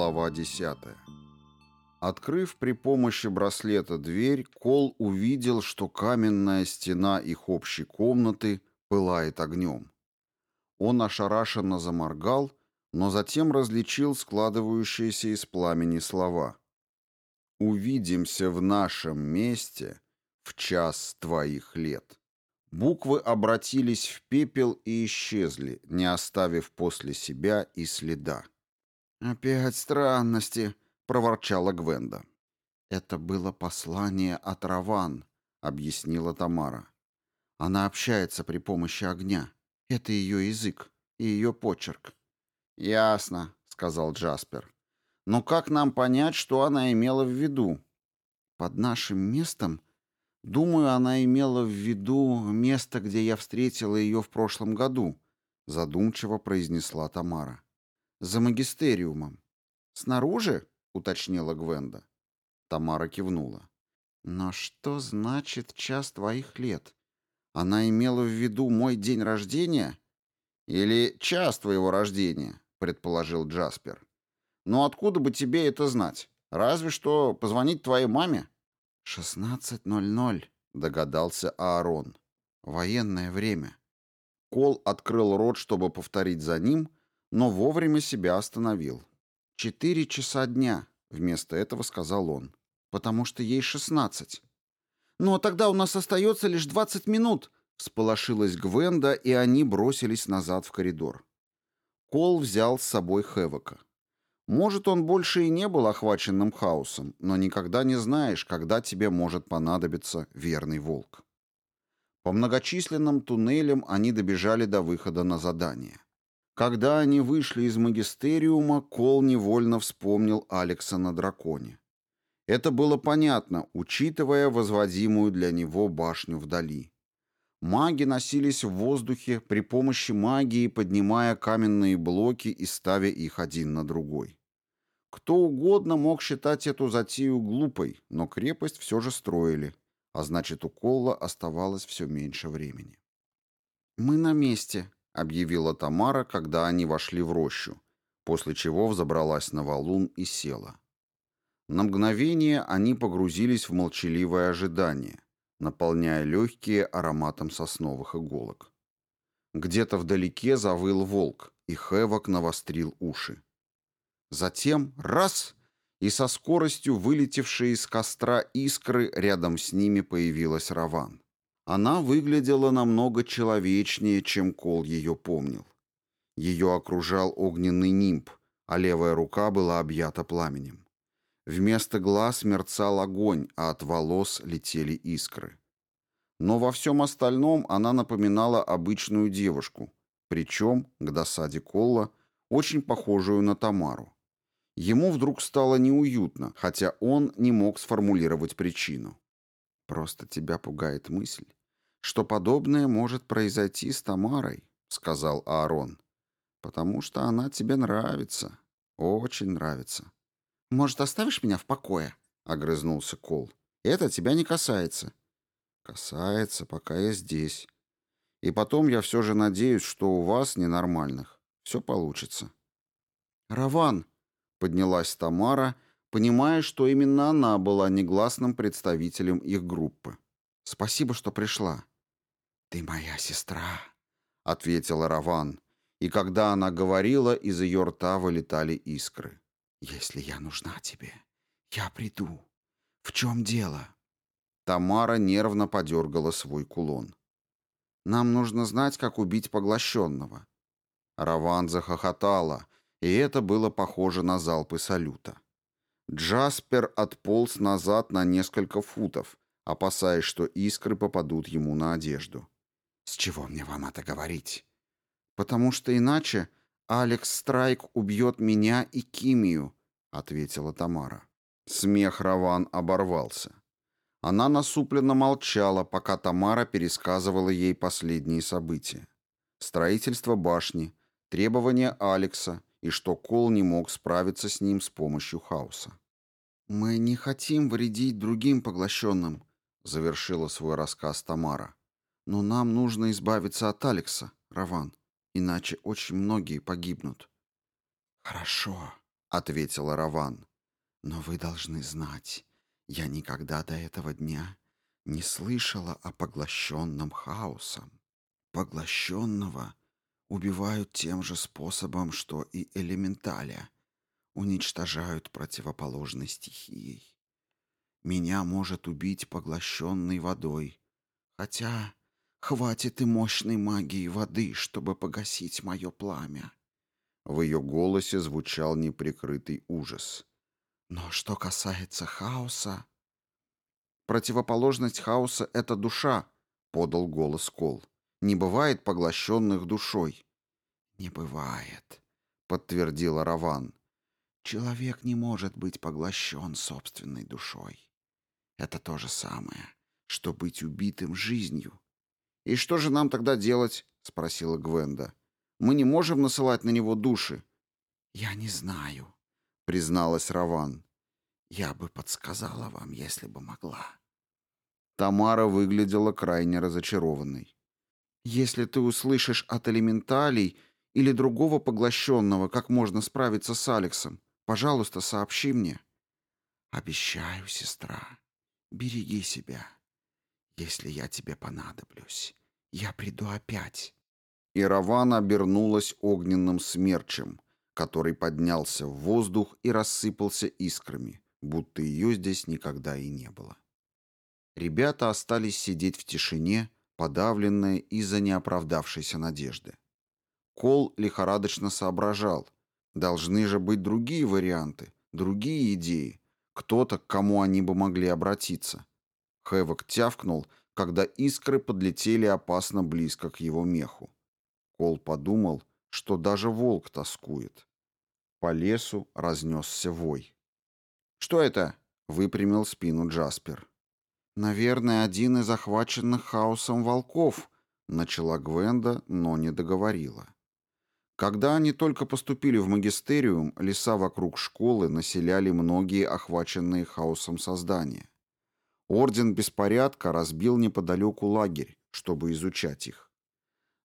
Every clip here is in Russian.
Глава 10. Открыв при помощи браслета дверь, Кол увидел, что каменная стена их общей комнаты пылает огнем. Он ошарашенно заморгал, но затем различил складывающиеся из пламени слова. «Увидимся в нашем месте в час твоих лет». Буквы обратились в пепел и исчезли, не оставив после себя и следа. «Опять странности», — проворчала Гвенда. «Это было послание от Раван», — объяснила Тамара. «Она общается при помощи огня. Это ее язык и ее почерк». «Ясно», — сказал Джаспер. «Но как нам понять, что она имела в виду?» «Под нашим местом, думаю, она имела в виду место, где я встретила ее в прошлом году», — задумчиво произнесла Тамара за магистериумом. Снаружи? уточнила Гвенда. Тамара кивнула. Но что значит час твоих лет? Она имела в виду мой день рождения или час твоего рождения, предположил Джаспер. Но откуда бы тебе это знать? Разве что позвонить твоей маме. «Шестнадцать ноль ноль», — догадался Аарон. «Военное время». Кол открыл рот, чтобы повторить за ним, но вовремя себя остановил. «Четыре часа дня», — вместо этого сказал он, — «потому что ей шестнадцать». «Но тогда у нас остается лишь двадцать минут», — всполошилась Гвенда, и они бросились назад в коридор. Кол взял с собой Хэвока. Может, он больше и не был охваченным хаосом, но никогда не знаешь, когда тебе может понадобиться верный волк. По многочисленным туннелям они добежали до выхода на задание. Когда они вышли из магистериума, Кол невольно вспомнил Алекса на драконе. Это было понятно, учитывая возводимую для него башню вдали. Маги носились в воздухе при помощи магии, поднимая каменные блоки и ставя их один на другой. Кто угодно мог считать эту затею глупой, но крепость все же строили, а значит у Колла оставалось все меньше времени. «Мы на месте», — объявила Тамара, когда они вошли в рощу, после чего взобралась на валун и села. На мгновение они погрузились в молчаливое ожидание, наполняя легкие ароматом сосновых иголок. Где-то вдалеке завыл волк, и Хэвок навострил уши. Затем раз — и со скоростью вылетевшей из костра искры рядом с ними появилась Раван. Она выглядела намного человечнее, чем Кол ее помнил. Ее окружал огненный нимб, а левая рука была объята пламенем. Вместо глаз мерцал огонь, а от волос летели искры. Но во всем остальном она напоминала обычную девушку, причем, к досаде Колла, очень похожую на Тамару. Ему вдруг стало неуютно, хотя он не мог сформулировать причину. «Просто тебя пугает мысль, что подобное может произойти с Тамарой», — сказал Аарон. «Потому что она тебе нравится. Очень нравится». «Может, оставишь меня в покое?» — огрызнулся Кол. «Это тебя не касается». «Касается, пока я здесь. И потом я все же надеюсь, что у вас, ненормальных, все получится». «Раван!» — поднялась Тамара, понимая, что именно она была негласным представителем их группы. «Спасибо, что пришла. «Ты моя сестра», — ответила Раван, и когда она говорила, из ее рта вылетали искры. «Если я нужна тебе, я приду. В чем дело?» Тамара нервно подергала свой кулон. «Нам нужно знать, как убить поглощенного». Раван захохотала, и это было похоже на залпы салюта. Джаспер отполз назад на несколько футов, опасаясь, что искры попадут ему на одежду. «С чего мне вам это говорить?» «Потому что иначе Алекс Страйк убьет меня и Кимию», — ответила Тамара. Смех Раван оборвался. Она насупленно молчала, пока Тамара пересказывала ей последние события. Строительство башни, требования Алекса и что Кол не мог справиться с ним с помощью хаоса. «Мы не хотим вредить другим поглощенным», — завершила свой рассказ Тамара. Но нам нужно избавиться от Алекса, Раван, иначе очень многие погибнут. Хорошо, ответила Раван. Но вы должны знать, я никогда до этого дня не слышала о поглощенном хаосом. Поглощенного убивают тем же способом, что и элементаля, уничтожают противоположной стихией. Меня может убить поглощенной водой, хотя хватит и мощной магии воды, чтобы погасить мое пламя. В ее голосе звучал неприкрытый ужас. Но что касается хаоса... Противоположность хаоса — это душа, — подал голос Кол. Не бывает поглощенных душой. Не бывает, — подтвердила Раван. Человек не может быть поглощен собственной душой. Это то же самое, что быть убитым жизнью. «И что же нам тогда делать?» — спросила Гвенда. «Мы не можем насылать на него души». «Я не знаю», — призналась Раван. «Я бы подсказала вам, если бы могла». Тамара выглядела крайне разочарованной. «Если ты услышишь от элементалей или другого поглощенного, как можно справиться с Алексом, пожалуйста, сообщи мне». «Обещаю, сестра, береги себя. Если я тебе понадоблюсь, я приду опять». И Равана обернулась огненным смерчем, который поднялся в воздух и рассыпался искрами, будто ее здесь никогда и не было. Ребята остались сидеть в тишине, подавленные из-за неоправдавшейся надежды. Кол лихорадочно соображал. Должны же быть другие варианты, другие идеи, кто-то, к кому они бы могли обратиться. Хэвок тявкнул, когда искры подлетели опасно близко к его меху. Кол подумал, что даже волк тоскует. По лесу разнесся вой. «Что это?» — выпрямил спину Джаспер. «Наверное, один из захваченных хаосом волков», — начала Гвенда, но не договорила. Когда они только поступили в магистериум, леса вокруг школы населяли многие охваченные хаосом создания. Орден беспорядка разбил неподалеку лагерь, чтобы изучать их.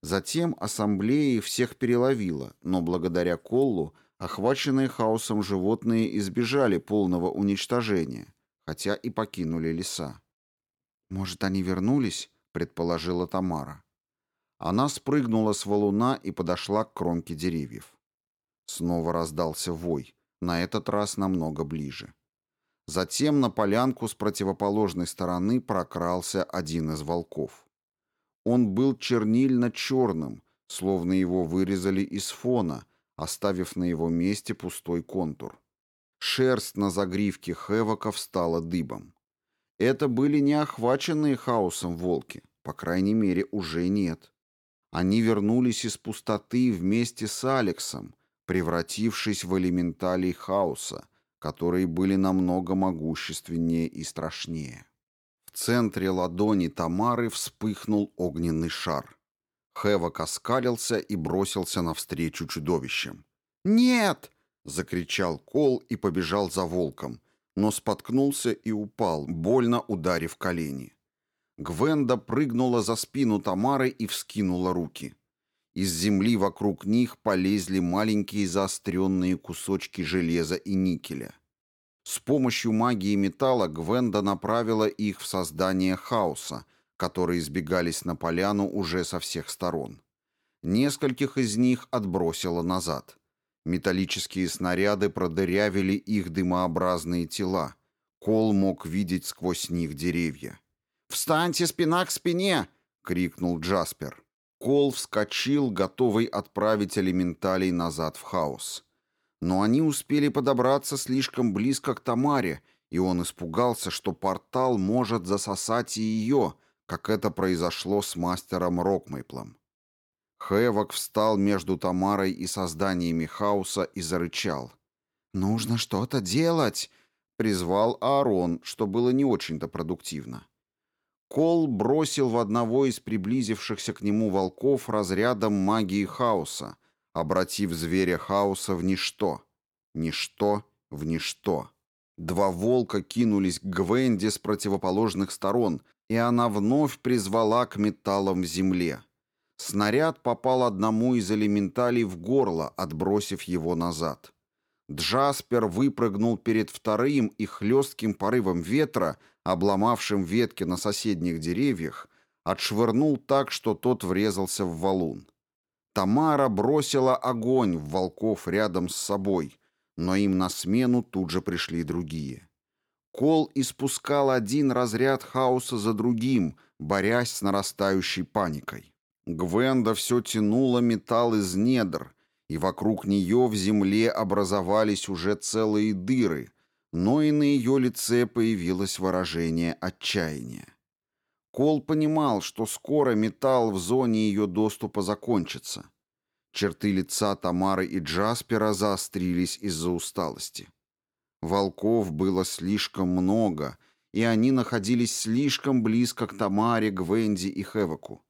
Затем ассамблеи всех переловила, но благодаря Коллу охваченные хаосом животные избежали полного уничтожения, хотя и покинули леса. «Может, они вернулись?» — предположила Тамара. Она спрыгнула с валуна и подошла к кромке деревьев. Снова раздался вой, на этот раз намного ближе. Затем на полянку с противоположной стороны прокрался один из волков. Он был чернильно-черным, словно его вырезали из фона, оставив на его месте пустой контур. Шерсть на загривке Хевока встала дыбом. Это были не охваченные хаосом волки, по крайней мере, уже нет. Они вернулись из пустоты вместе с Алексом, превратившись в элементалей хаоса, которые были намного могущественнее и страшнее. В центре ладони Тамары вспыхнул огненный шар. Хэвок оскалился и бросился навстречу чудовищам. «Нет!» — закричал Кол и побежал за волком, но споткнулся и упал, больно ударив колени. Гвенда прыгнула за спину Тамары и вскинула руки. Из земли вокруг них полезли маленькие заостренные кусочки железа и никеля. С помощью магии металла Гвенда направила их в создание хаоса, которые избегались на поляну уже со всех сторон. Нескольких из них отбросило назад. Металлические снаряды продырявили их дымообразные тела. Кол мог видеть сквозь них деревья. «Встаньте спина к спине!» — крикнул Джаспер. Кол вскочил, готовый отправить элементалей назад в хаос. Но они успели подобраться слишком близко к Тамаре, и он испугался, что портал может засосать и ее, как это произошло с мастером Рокмейплом. Хэвок встал между Тамарой и созданиями хаоса и зарычал. «Нужно что-то делать!» — призвал Аарон, что было не очень-то продуктивно. Кол бросил в одного из приблизившихся к нему волков разрядом магии хаоса, обратив зверя хаоса в ничто. Ничто в ничто. Два волка кинулись к Гвенде с противоположных сторон, и она вновь призвала к металлам в земле. Снаряд попал одному из элементалей в горло, отбросив его назад. Джаспер выпрыгнул перед вторым и хлестким порывом ветра, обломавшим ветки на соседних деревьях, отшвырнул так, что тот врезался в валун. Тамара бросила огонь в волков рядом с собой, но им на смену тут же пришли другие. Кол испускал один разряд хаоса за другим, борясь с нарастающей паникой. Гвенда все тянула металл из недр, и вокруг нее в земле образовались уже целые дыры, но и на ее лице появилось выражение отчаяния. Кол понимал, что скоро металл в зоне ее доступа закончится. Черты лица Тамары и Джаспера заострились из-за усталости. Волков было слишком много, и они находились слишком близко к Тамаре, Гвенди и Хеваку.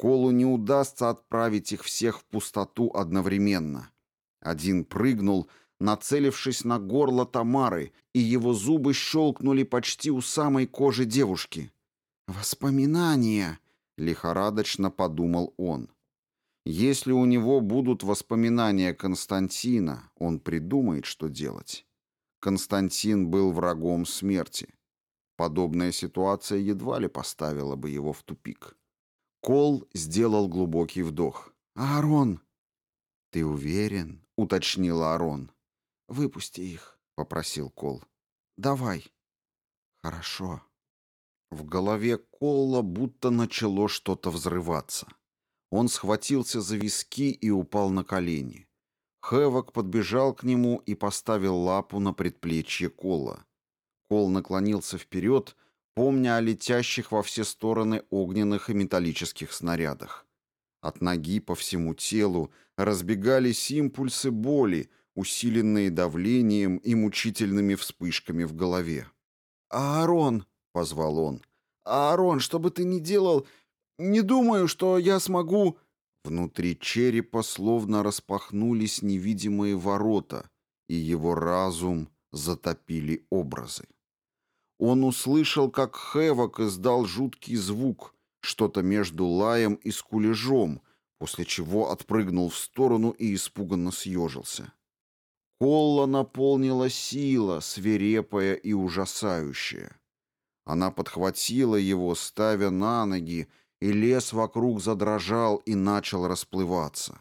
Колу не удастся отправить их всех в пустоту одновременно. Один прыгнул, нацелившись на горло Тамары, и его зубы щелкнули почти у самой кожи девушки. «Воспоминания!» — лихорадочно подумал он. Если у него будут воспоминания Константина, он придумает, что делать. Константин был врагом смерти. Подобная ситуация едва ли поставила бы его в тупик. Кол сделал глубокий вдох. «Аарон!» «Ты уверен?» — уточнил Аарон. «Выпусти их», — попросил Кол. «Давай». «Хорошо». В голове Колла будто начало что-то взрываться. Он схватился за виски и упал на колени. Хэвок подбежал к нему и поставил лапу на предплечье Кола. Кол наклонился вперед, помня о летящих во все стороны огненных и металлических снарядах. От ноги по всему телу разбегались импульсы боли, усиленные давлением и мучительными вспышками в голове. «Аарон!» — позвал он. «Аарон, что бы ты ни делал, не думаю, что я смогу...» Внутри черепа словно распахнулись невидимые ворота, и его разум затопили образы. Он услышал, как Хевок издал жуткий звук, что-то между лаем и скулежом, после чего отпрыгнул в сторону и испуганно съежился. Колла наполнила сила, свирепая и ужасающая. Она подхватила его, ставя на ноги, и лес вокруг задрожал и начал расплываться.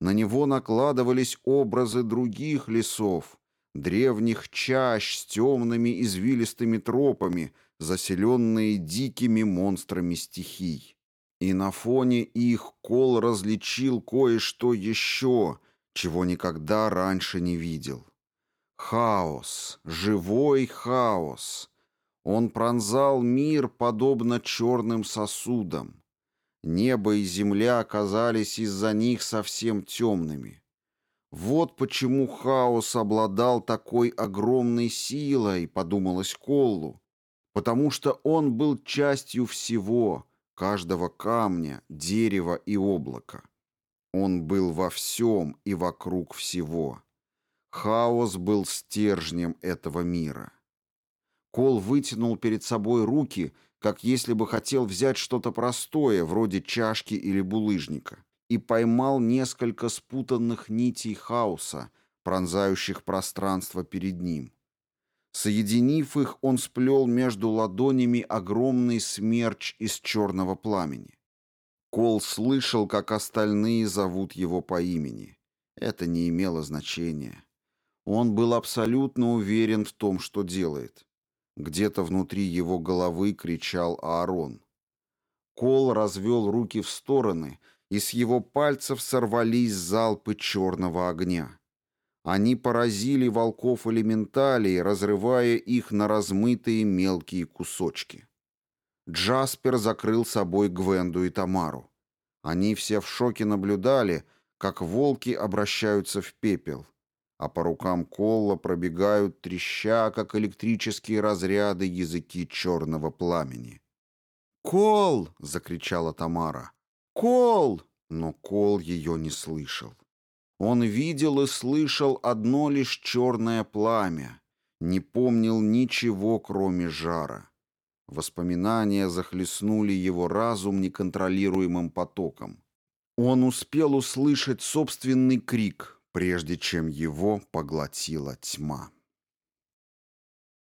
На него накладывались образы других лесов, древних чащ с темными извилистыми тропами, заселенные дикими монстрами стихий. И на фоне их Кол различил кое-что еще, чего никогда раньше не видел. Хаос, живой хаос — он пронзал мир, подобно черным сосудам. Небо и земля оказались из-за них совсем темными. Вот почему хаос обладал такой огромной силой, подумалось Коллу, потому что он был частью всего, каждого камня, дерева и облака. Он был во всем и вокруг всего. Хаос был стержнем этого мира. Кол вытянул перед собой руки, как если бы хотел взять что-то простое, вроде чашки или булыжника, и поймал несколько спутанных нитей хаоса, пронзающих пространство перед ним. Соединив их, он сплел между ладонями огромный смерч из черного пламени. Кол слышал, как остальные зовут его по имени. Это не имело значения. Он был абсолютно уверен в том, что делает. Где-то внутри его головы кричал Аарон. Кол развел руки в стороны, и с его пальцев сорвались залпы черного огня. Они поразили волков элементалей, разрывая их на размытые мелкие кусочки. Джаспер закрыл собой Гвенду и Тамару. Они все в шоке наблюдали, как волки обращаются в пепел а по рукам Колла пробегают, треща, как электрические разряды, языки черного пламени. «Кол!» — закричала Тамара. «Кол!» Но Кол ее не слышал. Он видел и слышал одно лишь черное пламя, не помнил ничего, кроме жара. Воспоминания захлестнули его разум неконтролируемым потоком. Он успел услышать собственный крик — прежде чем его поглотила тьма.